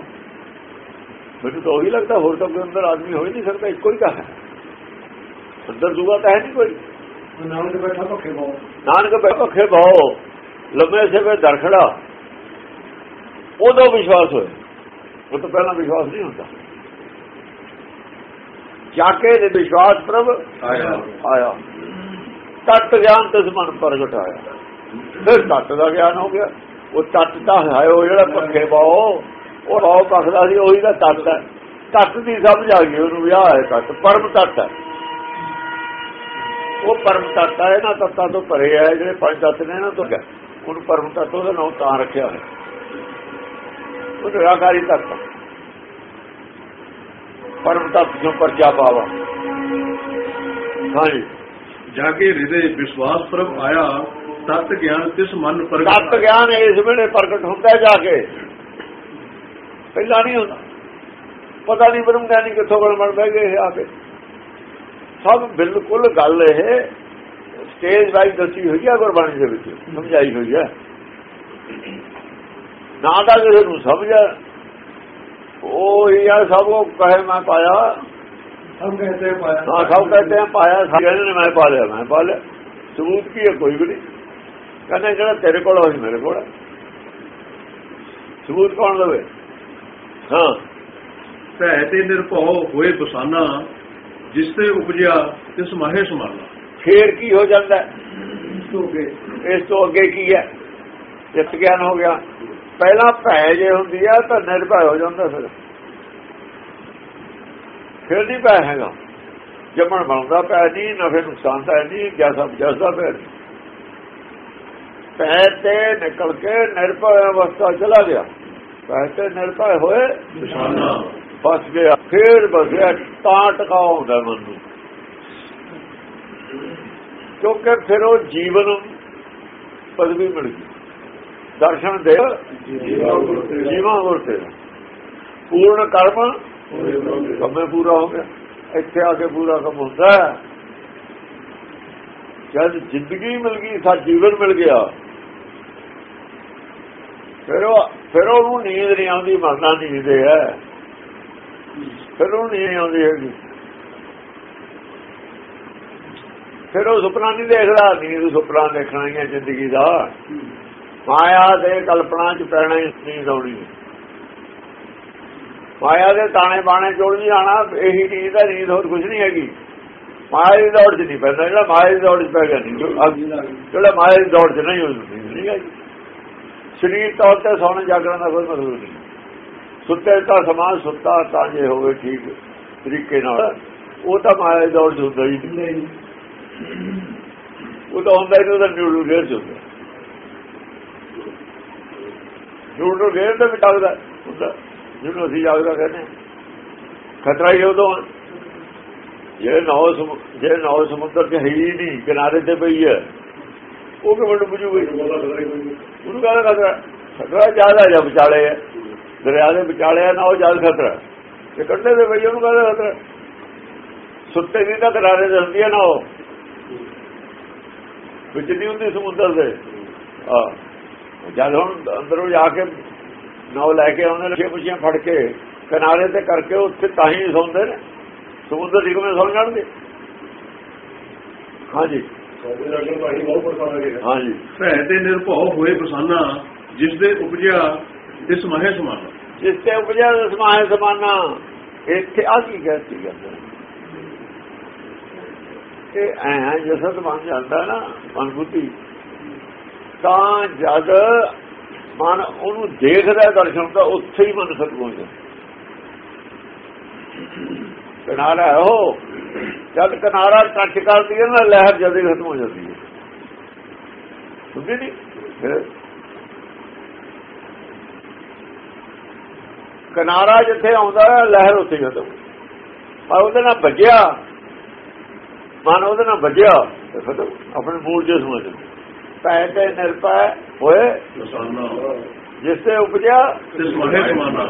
ਮੈਨੂੰ ਤਾਂ ਉਹੀ ਲੱਗਦਾ, ਹੋਰ ਤਾਂ ਕੋਈ ਅੰਦਰ ਆਦਮੀ ਹੋ ਹੀ ਨਹੀਂ ਸਕਦਾ, ਇੱਕੋ ਹੀ ਤਾਂ ਹੈ। ਅੰਦਰ ਦੂਆ ਤਾਂ ਹੈ ਨਹੀਂ ਕੋਈ। ਨਾਨਕ ਬੈਠਾ ਭੱਖੇ ਬਹੁਤ। ਨਾਨਕ ਬਖੇ ਭਾਓ ਲੰਮੇ ਸੇਵੇ ਦਰਖੜਾ ਉਦੋਂ ਵਿਸ਼ਵਾਸ ਹੋਇਆ। ਉਹ ਤੋਂ ਪਹਿਲਾਂ ਵਿਸ਼ਵਾਸ ਨਹੀਂ ਹੁੰਦਾ। ਜਾ ਕੇ ਦੇ ਵਿਸ਼ਵਾਸ ਪ੍ਰਭ ਆਇਆ। ਆਇਆ। ਤਤ ਗਿਆਨ ਤਿਸ ਮਨ ਪ੍ਰਗਟ ਆਇਆ ਫਿਰ ਤਤ ਦਾ ਗਿਆਨ ਹੋ ਗਿਆ। ਉਹ ਤਤ ਤਾਂ ਹੈ ਉਹ ਜਿਹੜਾ ਪੱਖੇ ਬਾਓ ਉਹ ਬਾਓ ਪਖਦਾ ਸੀ ਉਹੀ ਦਾ ਤਤ ਹੈ। ਤਤ ਦੀ ਸਮਝ ਆ ਗਈ ਉਹਨੂੰ ਵਿਆਹ ਹੈ ਤਤ ਪਰਮ ਤਤ ਹੈ। ਉਹ ਪਰਮ ਤਤ ਹੈ ਨਾ ਤਤਾਂ ਤੋਂ ਭਰੇ ਹੈ ਜਿਹੜੇ ਪੰਜ ਤਤ ਨੇ ਨਾ ਤੋਂ ਉਹਨੂੰ ਪਰਮ ਤਤ ਉਹਦਾ ਨਾਮ ਤਾਂ ਰੱਖਿਆ ਹੋਇਆ। ਉਹ ਨਿਰਾਕਾਰੀ ਤਤ ਪਰਮ ਤਤ ਜੋ ਪਰਜਾ ਪਾਵਾ ਹਾਂਜੀ। ਜਾ ਕੇ ਹਿਰਦੇ ਵਿਸ਼ਵਾਸ ਪ੍ਰਭ ਆਇਆ ਤਤ ਗਿਆਨ ਤਿਸ ਮਨ ਪ੍ਰਗਟ ਤਤ ਗਿਆਨ ਇਸ ਵੇਲੇ ਪ੍ਰਗਟ ਹੁੰਦਾ ਜਾ ਕੇ ਪਹਿਲਾਂ ਨਹੀਂ ਹੁੰਦਾ। ਪਤਾ ਨਹੀਂ ਬ੍ਰਹਮ ਗਿਆਨੀ ਕਿੱਥੋਂ ਬਣ ਬਣ ਬਹਿ ਗਏ ਆ ਕੇ। ਸਭ ਬਿਲਕੁਲ ਗੱਲ ਇਹ ਸਟੇਜ ਵਾਈਜ਼ ਦੱਸੀ ਹੋਈ ਹੈ ਗੁਰਬਾਣੀ ਦੇ ਵਿੱਚ ਸਮਝਾਈ ਹੋਈ ਹੈ। ਨਾ ਤਾਂ ਕਿਸੇ ਨੂੰ ਸਮਝ ਉਹ ਹੀ ਆ ਸਭ ਉਹ ਕਹੇ ਮੈਂ ਪਾਇਆ। ਸਭ ਕਹਤੇ ਪਾਇਆ। ਨਾ ਸਭ ਕਹਤੇ ਆ ਪਾਇਆ ਸਭ ਕਹਿੰਦੇ ਨੇ ਮੈਂ ਪਾ ਲਿਆ ਮੈਂ ਪਾ ਲਿਆ। ਸਬੂਤ ਕੀ ਹੈ ਕੋਈ ਵੀ ਨਹੀਂ। ਕਹਿੰਦੇ ਜਿਹੜਾ ਤੇਰੇ ਕੋਲ ਹੋਈ ਮੇਰੇ ਕੋਲ ਹੈ। ਸਬੂਤ ਕੌਣ ਦੇਵੇ? ਹਾਂ। ਭੈ ਤੇ ਨਿਰਭਉ ਹੋਏ ਬਸਾਨਾ ਜਿਸ ਤੇ ਉਪਜਿਆ ਤਿਸ ਮਾਹੇ ਸਮਾਨਾ। ਫੇਰ ਕੀ ਹੋ ਜਾਂਦਾ? ਹੈ? ਤੋਂ ਕੇ ਇਸ ਤੋਂ ਅੱਗੇ ਕੀ ਹੈ? ਜਿੱਤ ਗਿਆਨ ਹੋ ਗਿਆ। ਪਹਿਲਾਂ ਭੈ ਜੇ ਹੁੰਦੀ ਆ ਤਾਂ ਨਿਰਭੈ ਹੋ ਜਾਂਦਾ ਫਿਰ। ਫਿਰ ਨਹੀਂ ਭੈ ਹੈਗਾ। ਜੰਮਣ ਬਣਦਾ ਪੈ ਨਹੀਂ ਨਫੇ ਨੁਕਸਾਨ ਤਾਂ ਨਹੀਂ ਜੈਸਾ ਜਸਦਾ ਫਿਰ ਪੈ ਤੇ ਨਿਕਲ ਕੇ ਨਿਰਭੈ ਅਵਸਥਾ ਚਲਾ ਗਿਆ। ਪੈ ਤੇ ਨਿਰਭੈ ਹੋਏ ਨਿਸ਼ਾਨਾ। ਬਸ ਗਿਆ, ਫਿਰ ਬਸਿਆ, ਤਾਂ ਟਿਕਾਉ ਹੁੰਦਾ ਮਨ। ਨੂੰ ਕਿਉਂਕਿ ਫਿਰ ਉਹ ਜੀਵਨ ਪਦਵੀ ਮਿਲ ਗਈ। ਦਰਸ਼ਨ ਦੇ ਜੀਵਾਂ ਵਰਤੇ ਪੂਰਨ ਕਰਮ ਕੰਮੇ ਪੂਰਾ ਹੋ ਗਿਆ। ਇੱਥੇ ਆ ਕੇ ਪੂਰਾ ਕੰਮ ਹੁੰਦਾ ਜਦ ਜ਼ਿੰਦਗੀ ਮਿਲ ਗਈ ਸਾ ਜੀਵਨ ਮਿਲ ਗਿਆ। ਫਿਰ ਉਹ ਫਿਰ ਉਹਨੂੰ ਨੀਂਦ ਨਹੀਂ ਆਉਂਦੀ, ਮਰਨਾ ਨੀਂਦ ਹੈ। ਫਿਰ ਉਹ ਨਹੀਂ ਆਉਂਦੀ ਹੈਗੀ। ਫਿਰ ਉਹ ਸੁਪਨਾ ਨਹੀਂ ਦੇਖਦਾ ਨੀਂਦ ਸੁਪਨਾ ਦੇਖਣਾ ਹੀ ਹੈ ਜ਼ਿੰਦਗੀ ਦਾ। ਮਾਇਆ ਦੇ ਕਲਪਨਾ ਚ ਪੈਣਾ ਹੀ ਨੀਂਦ ਆਉਣੀ ਮਾਇਆ ਦੇ ਤਾਣੇ ਬਾਣੇ ਜੋੜ ਨਹੀਂ ਆਣਾ, ਇਹੀ ਚੀਜ਼ ਦਾ ਨੀਂਦ ਹੋਰ ਕੁਝ ਨਹੀਂ ਹੈਗੀ। ਮਾਇਆ ਦੀ ਦੌੜ ਚ ਨਹੀਂ ਪੈਂਦਾ, ਜਿਹੜਾ ਮਾਇਆ ਦੀ ਦੌੜ ਚ ਪੈ ਗਿਆ ਨਹੀਂ। ਜਿਹੜਾ ਮਾਇਆ ਦੀ ਦੌੜ ਚ ਨਹੀਂ ਹੁੰਦੀ ਨਹੀਂ ਹੈਗੀ। ਸਰੀਰ ਤੌਰ ਤੇ ਸੌਣ ਜਾਗਣ ਦਾ ਕੋਈ ਮਤਲਬ ਨਹੀਂ। ਸੁੱਤੇ ਤਾਂ ਸਮਾਨ ਸੁੱਤਾ ਤਾਂ ਜੇ ਹੋਵੇ ਠੀਕ ਤਰੀਕੇ ਨਾਲ। ਉਹ ਤਾਂ ਮਾਇਆ ਦੀ ਦੌੜ ਹੁੰਦਾ ਹੀ ਨਹੀਂ। ਉਹ ਤਾਂ ਹੁੰਦਾ ਹੀ ਨਹੀਂ ਉਹਦਾ ਨਿਊਟਰਲ ਗੇਅਰ ਹੁੰਦਾ। ਨਿਊਟਰਲ ਗੇਅਰ ਤੇ ਵੀ ਟੱਕਦਾ ਹੁੰਦਾ। ਜਿਹਨੂੰ ਅਸੀਂ ਜਾਗਦਾ ਕਹਿੰਦੇ ਹਾਂ। ਖਤਰਾ ਹੀ ਉਦੋਂ। ਜੇ ਨੌ ਜੇ ਨੌ ਸਮੁੰਦਰ ਚ ਹੈ ਹੀ ਨਹੀਂ ਕਿਨਾਰੇ ਤੇ ਪਈ ਹੈ। ਉਹ ਕਿਵੇਂ ਡੁੱਬੂ ਉਹਨੂੰ ਕਹਿੰਦਾ ਖਤਰਾ? ਖਤਰਾ ਜ਼ਿਆਦਾ ਜਾਂ ਵਿਚਾਲੇ ਹੈ। ਦਰਿਆ ਦੇ ਵਿਚਾਲੇ ਹੈ ਨਾ ਉਹ ਜ਼ਿਆਦਾ ਖਤਰਾ। ਤੇ ਕੰਢੇ ਦੇ ਪਈ ਉਹਨੂੰ ਕਹਿੰਦਾ ਖਤਰਾ? ਸੁੱਤੇ ਵੀ ਤਾਂ ਕਿਨਾਰੇ ਤੇ ਹੁੰਦੀ ਹੈ ਨਾ ਉਹ। ਵਿੱਚ ਨਹੀਂ ਹੁੰਦੀ ਸਮੁੰਦਰ ਦੇ। ਆ ਜਦ ਹੁਣ ਅੰਦਰੋਂ ਜਾ ਕੇ ਨਾਉ ਲੈ ਕੇ ਆਉਂਦੇ ਲੱਗੇ ਪੁੱਛੀਆਂ ਫੜ ਕੇ ਕਿਨਾਰੇ ਤੇ ਕਰਕੇ ਉੱਥੇ ਤਾਂ ਹੀ ਸੌਂਦੇ ਨੇ। ਸਮੁੰਦਰ ਦੀ ਕਿਵੇਂ ਸੌਂ ਜਾਣਗੇ। ਹਾਂਜੀ। ਹਾਂਜੀ। ਭੈ ਤੇ ਨਿਰਭਉ ਹੋਏ ਬਸਾਨਾ ਜਿਸ ਦੇ ਉਪਜਿਆ ਇਸ ਮਹੇ ਸਮਾਨਾ ਜਿਸ ਤੇ ਉਪਜਿਆ ਸਮਾਏ ਸਮਾਨਾ ਇੱਥੇ ਆ ਕੀ ਕਹਿੰਦੀ ਗੱਲ ਇਹ ਐ ਜਸਤ ਬਣ ਜਾਂਦਾ ਨਾ, ਮਨਬੁੱਧੀ, ਤਾਂ ਜਦ ਮਨ ਉਹਨੂੰ ਦੇਖਦਾ ਦਰਸ਼ਨ ਤਾਂ ਉੱਥੇ ਹੀ ਮਨ ਖਤਮ ਹੋ ਜਾਂਦਾ। ਕਿਨਾਰਾ ਉਹ, ਜਦ ਕਿਨਾਰਾ ਟੱਚ ਕਰਦੀ ਹੈ ਨਾ, ਲਹਿਰ ਜਦ ਖਤਮ ਹੋ ਜਾਂਦੀ ਹੈ। ਸਮਝੇ ਨਹੀਂ ਕਿਨਾਰਾ ਜਿੱਥੇ ਆਉਂਦਾ ਲਹਿਰ ਉੱਥੇ ਖਤਮ। ਪਰ ਉਹਦੇ ਨਾਲ ਵੱਜਿਆ ਮਨ ਉਹਦੇ ਨਾਲ ਵੱਜਿਆ ਤੇ ਖਤਮ। ਆਪਣੇ ਮੂਲ ਜੇ ਸਮਝ ਪੈ ਤੇ ਨਿਰਪੈ ਹੋਏ ਜਿਸ ਤੇ ਉਪਜਿਆ ਇਸ ਮਹੇ ਸਮਾਨਾ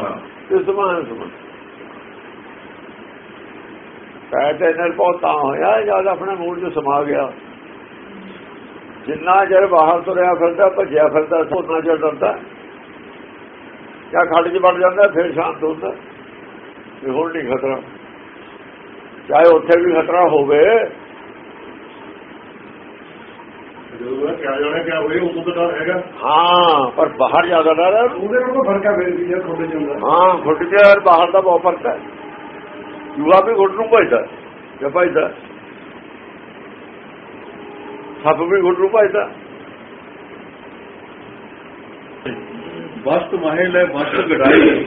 ਤੇ ਸਮਾਨ ਸਮਾਨ। ਪੈ ਤੇ ਨਿਰਭਉ ਤਾਂ ਹੋਇਆ ਜਦ ਆਪਣੇ ਮੂਲ ਚ ਸਮਾ ਗਿਆ। ਜਿੰਨਾ ਚਿਰ ਬਾਹਰ ਤੁਰਿਆ ਫਿਰਦਾ ਭੱਜਿਆ ਫਿਰਦਾ ਸੋਨਾ ਚਿਰ ਡਰਦਾ। ਜਾਂ ਖੱਡ 'ਚ ਵੜ ਜਾਂਦਾ ਫਿਰ ਸ਼ਾਂਤ ਹੁੰਦਾ। ਵੀ ਹੁਣ ਨਹੀਂ ਖਤਰਾ। ਚਾਹੇ ਉੱਥੇ ਵੀ ਖਤਰਾ ਹੋਵੇ। ਜਦੋਂ ਤਾਂ ਹਾਂ ਪਰ ਬਾਹਰ ਜ਼ਿਆਦਾ ਡਰ ਹੈ। ਉਹਦੇ ਨਾਲ ਫ਼ਰਕ ਆ ਫਿਰ ਵੀ ਜੇ ਚ ਹੁੰਦਾ ਹਾਂ ਕੇ ਔਰ ਬਾਹਰ ਦਾ ਬਹੁਤ ਫ਼ਰਕ ਹੈ। ਜੂਆ ਵੀ ਖੁੱਡ ਨੂੰ ਭਜਦਾ ਜੇ ਭਜਦਾ। ਸੱਪ ਵੀ ਖੁੱਡ ਨੂੰ ਭਜਦਾ। ਵਸਤ ਮਹੇ ਲੈ ਵਸਤ ਗੜਾਈ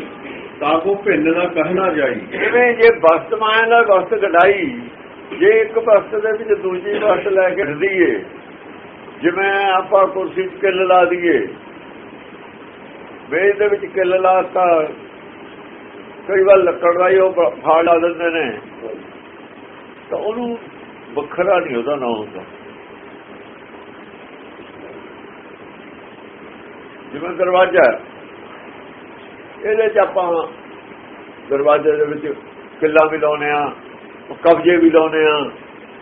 ਤਾਂ ਕੋ ਭਿੰਨ ਨਾ ਕਹਿਣਾ ਜਾਈ। ਜਿਵੇਂ ਜੇ ਵਸਤ ਮਾਇਆ ਨਾਲ ਵਸਤ ਕਢਾਈ, ਜੇ ਇੱਕ ਵਸਤ ਦੇ ਵਿੱਚ ਦੂਜੀ ਵਸਤ ਲੈ ਕੇ ਦਈਏ ਜਿਵੇਂ ਆਪਾਂ ਕੁਰਸੀ 'ਚ ਕਿੱਲ ਲਾ ਦਈਏ ਮੇਜ਼ ਦੇ ਵਿੱਚ ਕਿੱਲ ਲਾਤਾ ਕਈ ਵਾਰ ਲੱਕੜ ਦਾ ਹੀ ਉਹ ਬ- ਫਾੜ ਲਾ ਦਿੰਦੇ ਨੇ। ਤਾਂ ਉਹਨੂੰ ਵੱਖਰਾ ਨਹੀਂ ਉਹਦਾ ਨਾਮ ਹੁੰਦਾ। ਜਿਵੇਂ ਦਰਵਾਜ਼ਾ ਇਹਦੇ 'ਚ ਆਪਾਂ ਦਰਵਾਜ਼ੇ ਦੇ ਵਿੱਚ ਕਿੱਲਾ ਵੀ ਲਾਉਨੇ ਆ ਕਬਜੇ ਵੀ ਲਾਉਨੇ ਆ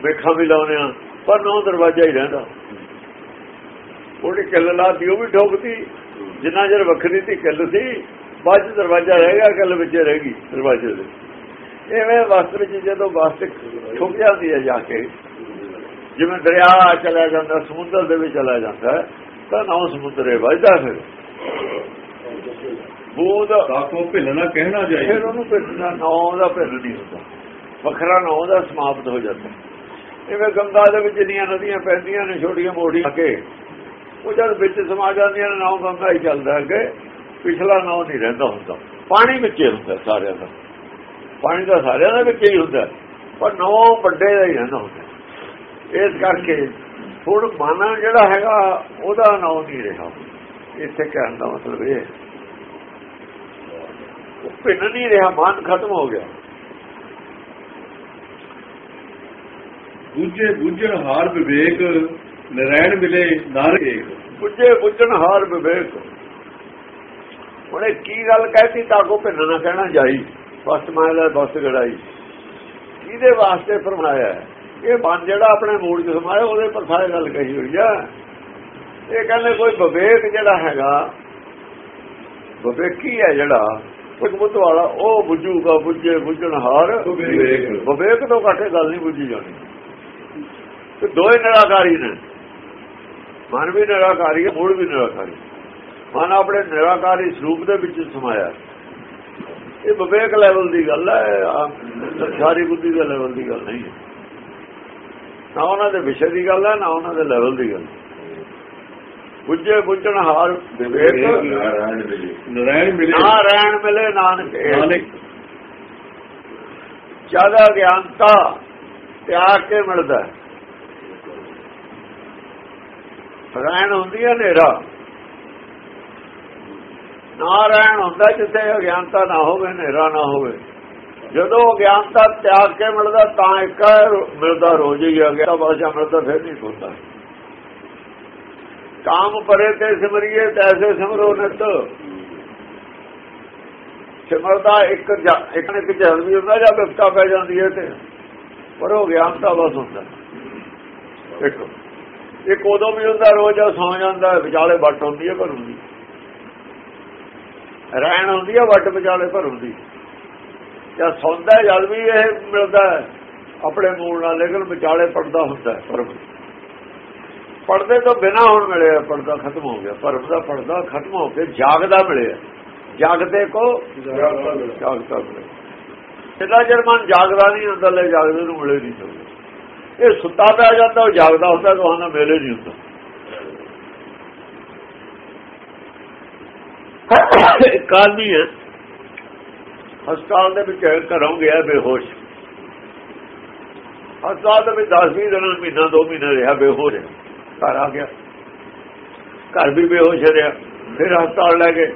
ਵੇਖਾਂ ਵੀ ਲਾਉਨੇ ਆ ਪਰ ਨੋ ਦਰਵਾਜ਼ਾ ਹੀ ਰਹਿੰਦਾ। ਉਹਦੀ ਕਿੱਲ ਲਾਤੀ, ਉਹ ਵੀ ਠੋਕਤੀ। ਜਿੰਨਾ ਚਿਰ ਵੱਖਰੀ ਸੀ, ਕਿੱਲ ਸੀ, ਬਾਅਦ 'ਚ ਦਰਵਾਜ਼ਾ ਰਹਿ ਗਿਆ, ਕਿੱਲ ਵਿੱਚ ਰਹਿ ਗਈ ਦਰਵਾਜ਼ੇ ਦੇ। ਐਵੇਂ ਵਸਤ ਵਿੱਚ ਜਦੋਂ ਵਸਤ ਠੁਕ ਜਾਂਦੀ ਹੈ ਜਾ ਕੇ, ਜਿਵੇਂ ਦਰਿਆ ਚਲਾ ਜਾਂਦਾ, ਸਮੁੰਦਰ ਦੇ ਵਿੱਚ ਚਲਾ ਜਾਂਦਾ ਤਾਂ ਨੌ ਸਮੁੰਦਰੇ ਵੱਜਦਾ ਫਿਰ। ਕੋ ਭਿੰਨ ਨਾ ਕਹਿਣਾ ਜਾਈ। ਫਿਰ ਉਹਨੂੰ ਭੇਜਣਾ ਨੌ ਦਾ ਭੇਜ ਨਹੀਂ ਹੁੰਦਾ। ਵੱਖਰਾ ਨੌ ਦਾ ਸਮਾਪਤ ਹੋ ਜਾਂਦਾ। ਇਵੇਂ ਗੰਗਾ ਦੇ ਵਿੱਚ ਜਿੰਨੀਆਂ ਨਦੀਆਂ ਪੈਂਦੀਆਂ ਨੇ ਛੋਟੀਆਂ ਮੋਟੀਆਂ ਕੇ ਉਹ ਜਦ ਵਿੱਚ ਸਮਾ ਜਾਂਦੀਆਂ ਨੇ ਨੌ ਗੰਗਾ ਹੀ ਚੱਲਦਾ ਅੱਗੇ। ਪਿਛਲਾ ਨਾਂ ਨਹੀਂ ਰਹਿੰਦਾ ਹੁੰਦਾ। ਪਾਣੀ ਵਿੱਚ ਹੀ ਹੁੰਦਾ ਸਾਰਿਆਂ ਦਾ। ਪਾਣੀ ਦਾ ਸਾਰਿਆਂ ਦਾ ਵਿੱਚ ਹੀ ਹੁੰਦਾ। ਪਰ ਨੌ ਵੱਡੇ ਦਾ ਹੀ ਰਹਿੰਦਾ ਹੁੰਦਾ। ਇਸ ਕਰਕੇ ਹੁਣ ਮਨ ਜਿਹੜਾ ਹੈਗਾ ਉਹਦਾ ਨਾਂ ਨਹੀਂ ਰਿਹਾ। ਇੱਥੇ ਕਹਿਣ ਦਾ ਮਤਲਬ ਇਹ ਹੈ। ਉਹ ਭਿੰਨ ਨਹੀਂ ਰਿਹਾ ਮਨ ਖਤਮ ਹੋ ਗਿਆ। ਦੂਜੇ ਬੁੱਝਣ ਹਾਰ ਵਿਵੇਕ ਨਰੈਣ ਮਿਲੇ ਨਾਰੇਕ ਬੁੱਝੇ ਬੁੱਝਣ ਹਾਰ ਵਿਵੇਕ। ਉਹਨੇ ਕੀ ਗੱਲ ਕਹਿਤੀ ਤਾਂ ਕੋ ਭਿੰਨ ਨਾ ਕਹਿਣਾ ਜਾਈ। ਬਸ ਮਾਇਲਾ ਬਸ ਗੜਾਈ। ਕਿਹਦੇ ਵਾਸਤੇ ਫਰਮਾਇਆ ਹੈ? ਇਹ ਮਨ ਜਿਹੜਾ ਆਪਣੇ ਮੂਡ 'ਚ ਸਮਾਇਆ ਉਹਦੇ ਪਰ ਸਾਰੇ ਗੱਲ ਕਹੀ ਹੋਈ ਆ। ਇਹ ਕਹਿੰਦੇ ਕੋਈ ਵਿਵੇਕ ਜਿਹੜਾ ਹੈਗਾ ਵਿਵੇਕੀ ਹੈ ਜਿਹੜਾ ਕੁਝ ਵਾਲਾ ਉਹ ਬੁੱਝੂਗਾ ਬੁੱਝੇ ਬੁੱਝਣ ਹਾਰ। ਵਿਵੇਕ। ਤੋਂ ਘੱਟ ਗੱਲ ਨਹੀਂ ਬੁੱਝੀ ਜਾਣੀ। ਤੇ ਦੋਏ ਨਿਰਾਕਾਰੀ ਨੇ। ਮਨ ਵੀ ਨਿਰਾਕਾਰੀ ਹੈ ਮੂੜ ਵੀ ਨਿਰਾਕਾਰੀ। ਮਨ ਆਪਣੇ ਨਿਰਾਕਾਰੀ ਸਰੂਪ ਦੇ ਵਿੱਚ ਸਮਾਇਆ। ਇਹ ਵਿਵੇਕ ਲੈਵਲ ਦੀ ਗੱਲ ਹੈ ਸਾਰੀ ਬੁੱਧੀ ਦੇ ਲੈਵਲ ਦੀ ਗੱਲ ਨਹੀਂ ਹੈ। ਨਾ ਉਹਨਾਂ ਦੇ ਵਿਸ਼ੇ ਦੀ ਗੱਲ ਹੈ ਨਾ ਉਹਨਾਂ ਦੇ ਲੈਵਲ ਦੀ ਗੱਲ। ਬੁੱਝੇ ਬੁੱਝਣ ਹਾਰ ਵਿਵੇਕ ਨਰੈਣ ਮਿਲੇ। ਨਾ ਰਹਿਣ ਮਿਲੇ ਨਾਨਕ ਜ਼ਿਆਦਾ ਗਿਆਨਤਾ ਤਿਆਗ ਕੇ ਮਿਲਦਾ ਹੈ। ਰਹਿਣ ਹੁੰਦੀ ਹੈ ਹਨੇਰਾ। ਨਾ ਰਹਿਣ ਹੁੰਦਾ ਜਿੱਥੇ ਅਗਿਆਨਤਾ ਨਾ ਹੋਵੇ ਹਨੇਰਾ ਨਾ ਹੋਵੇ। ਜਦੋਂ ਅਗਿਆਨਤਾ ਤਿਆਗ ਕੇ ਮਿਲਦਾ, ਤਾਂ ਇੱਕ ਮਿਲਦਾ, ਰੋਜ਼ ਹੀ ਆ ਗਿਆ। ਬਾਸ਼ਾ ਮਿਲਦਾ ਫਿਰ ਨਹੀਂ ਹੁੰਦਾ ਕਾਮ ਪਰੇ ਤੇ ਸਿਮਰਿਏ ਤੈਸੇ ਸਿਮਰੋ ਨਿਤ। ਸਿਮਰਦਾ ਇੱਕ ਜਾ- ਇੱਕ ਨੇ ਇੱਕ ਜਹਲ ਵੀ ਹੁੰਦਾ, ਜਾਂ ਵਿਪਤਾ ਪੈ ਜਾਂਦੀ ਹੈ ਤੇ। ਪਰ ਉਹ ਗਿਆਨਤਾ ਬਸ ਹੁੰਦਾ। ਇੱਕ ਇੱਕ ਉਦੋਂ ਵੀ ਹੁੰਦਾ, ਰੋਜ਼ ਆ ਸੌ ਜਾਂਦਾ, ਵਿਚਾਲੇ ਵੱਟ ਹੁੰਦੀ ਹੈ, ਪਰ ਹੁੰਦੀ। ਰਹਿਣ ਹੁੰਦੀ ਹੈ, ਵੱਟ ਵਿਚਾਲੇ, ਪਰ ਹੁੰਦੀ। ਜਾਂ ਸੌਂਦਾ ਜਦ ਵੀ ਇਹ ਮਿਲਦਾ ਆਪਣੇ ਮੂਲ ਨਾਲ ਲੇਕਿਨ ਵਿਚਾਲੇ ਪੜਦਾ ਹੁੰਦਾ ਹੈ ਪਰ ਪੜਦੇ ਤੋਂ ਬਿਨਾ ਹੁਣ ਮਿਲਿਆ ਪੜਦਾ ਖਤਮ ਹੋ ਗਿਆ। ਪਰਮ ਦਾ ਪੜਦਾ ਖਤਮ ਹੋ ਕੇ ਜਾਗਦਾ ਮਿਲਿਆ ਜਾਗਦੇ ਕੋ? ਜਾਗਦਾ ਮਿਲਿਆ ਇਹਦਾ ਜਰ ਮਨ ਜਾਗਦਾ ਨਹੀਂ ਹੁੰਦਾ ਲੈ ਜਾਗਦੇ ਨੂੰ ਮਿਲੇ ਨਹੀਂ ਸਕਦਾ। ਇਹ ਸੁੱਤਾ ਪਿਆ ਜਾਂਦਾ ਉਹ ਜਾਗਦਾ ਹੁੰਦਾ ਤਾਂ ਉਹਨਾਂ ਮੇਲੇ ਨਹੀਂ ਹੁੰਦਾ। ਕਾਲਨੀ ਹੈ ਹਸਪਤਾਲ ਦੇ ਵਿੱਚ ਘਰੋਂ ਗਿਆ, ਬੇਹੋਸ਼। ਹਸਪਤਾਲ ਦੇ ਵਿੱਚ 10 20 ਦਿਨ, ਮਹੀਨਾ 2 ਮਹੀਨਾ ਰਿਹਾ, ਬੇਹੋਸ਼। ਘਰ ਆ ਗਿਆ। ਘਰ ਵੀ ਬੇਹੋਸ਼ ਰਿਹਾ। ਫਿਰ ਹਸਪਤਾਲ ਲੈ ਗਏ।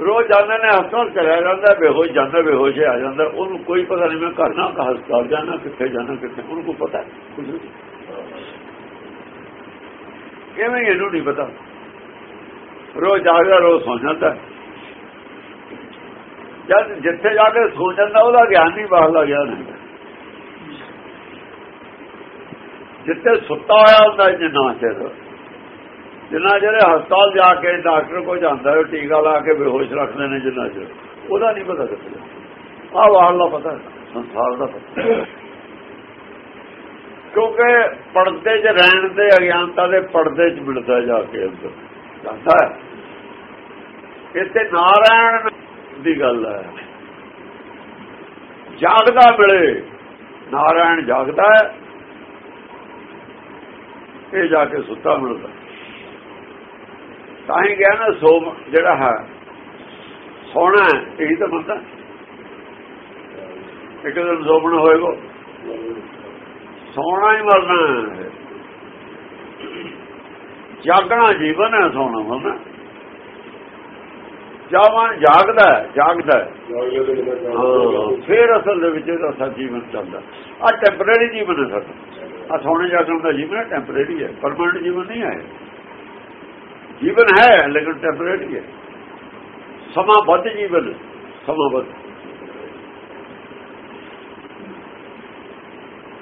ਰੋਜ਼ ਜਾਂਦੇ ਨੇ, ਹਸਪਤਾਲ ਚਲਾ ਜਾਂਦਾ, ਬੇਹੋਸ਼ ਜਾਂਦਾ, ਬੇਹੋਸ਼ ਆ ਜਾਂਦਾ। ਉਹਨੂੰ ਕੋਈ ਪਤਾ ਨਹੀਂ ਮੈਂ ਘਰ ਨਾ ਹਸਪਤਾਲ ਜਾਣਾ, ਕਿੱਥੇ ਜਾਣਾ, ਕਿੱਥੇ, ਉਹਨੂੰ ਕੋਈ ਪਤਾ ਕੁਝ ਨਹੀਂ। ਕਿਵੇਂ ਇਹਨੂੰ ਨਹੀਂ ਪਤਾ। ਰੋਜ਼ ਜਾਗਦਾ ਰੋਜ਼ ਸੌ ਜਾਂਦਾ। ਜਦ ਜਿੱਥੇ ਜਾ ਕੇ ਸੌ ਜਾਂਦਾ, ਉਹਦਾ ਗਿਆਨ ਨਹੀਂ ਬਾਹਰ ਗਿਆ ਜਿੱਥੇ ਸੁੱਤਾ ਹੋਇਆ ਹੁੰਦਾ ਜਿੰਨਾ ਚਿਰ। ਜਿੰਨਾ ਜਿਹੜੇ ਹਸਪਤਾਲ ਜਾ ਕੇ ਡਾਕਟਰ ਕੋਲ ਜਾਂਦਾ ਹੈ ਟੀਕਾ ਲਾ ਕੇ ਬੇਹੋਸ਼ ਰੱਖਦੇ ਨੇ ਜਿੰਨਾ ਚਿਰ। ਉਹਦਾ ਨਹੀਂ ਪਤਾ ਕਿੱਥੇ ਆਹ ਬਾਹਰਲਾ ਪਤਾ ਸੰਸਾਰ ਦਾ ਪਤਾ ਕਿਉਂਕਿ ਪਰਦੇ 'ਚ ਰਹਿਣ ਦੇ ਅਗਿਆਨਤਾ ਦੇ ਪਰਦੇ 'ਚ ਮਿਲਦਾ ਜਾ ਕੇ ਅੰਦਰ। ਜਾਂਦਾ ਇੱਥੇ ਨਾ ਰਹਿਣ ਦੀ ਗੱਲ ਹੈ। ਜਾਗਦਾ ਮਿਲੇ ਨਾਰਾਇਣ ਜਾਗਦਾ ਹੈ। ਇਹ ਜਾ ਕੇ ਸੁੱਤਾ ਮਿਲਦਾ ਤਾਂ ਹੀ ਗਿਆ ਨਾ ਸੋ ਜਿਹੜਾ ਹੈ ਸੋਣਾ ਇਹੀ ਤਾਂ ਮੰਨਦਾ ਇੱਕ ਦਿਨ ਸੋਪਣ ਹੋਏਗਾ। ਸੋਣਾ ਹੀ ਮਰਨਾ ਜਾਗਣਾ ਜੀਵਨ ਹੈ ਸੋਣਾ ਮਰਨਾ। ਜਾਵਾਂ ਜਾਗਦਾ ਜਾਗਦਾ ਫਿਰ ਅਸਲ ਦੇ ਵਿੱਚ ਇਹਦਾ ਸੱਚ ਜੀਵਨ ਚੱਲਦਾ। ਆ ਟੈਂਪਰੇਰੀ ਜੀਵਨ ਹੈ ਸਾਡਾ। ਆ ਸੋਣੇ ਜਾਗਣ ਦਾ ਜੀਵਨ ਟੈਂਪਰੇਰੀ ਹੈ। ਪਰਮਾਨੈਂਟ ਜੀਵਨ ਨਹੀਂ ਹੈ ਜੀਵਨ ਹੈ ਲੇਕਿਨ ਟੈਂਪਰੇਰੀ ਹੈ। ਸਮਾਂ ਬੱਧ ਜੀਵਨ ਸਮਾਂ ਬੱਧ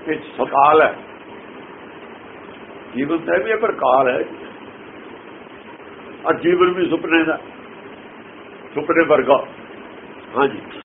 ਇਹ ਸਕਾਲ ਹੈ। ਜੀਵਨ ਤਾਂ ਵੀ ਪਰ ਕਾਲ ਹੈ। ਆ ਜੀਵਨ ਵੀ ਸੁਪਨੇ ਦਾ। ਸੁਪਨੇ ਵਰਗਾ। ਹਾਂਜੀ।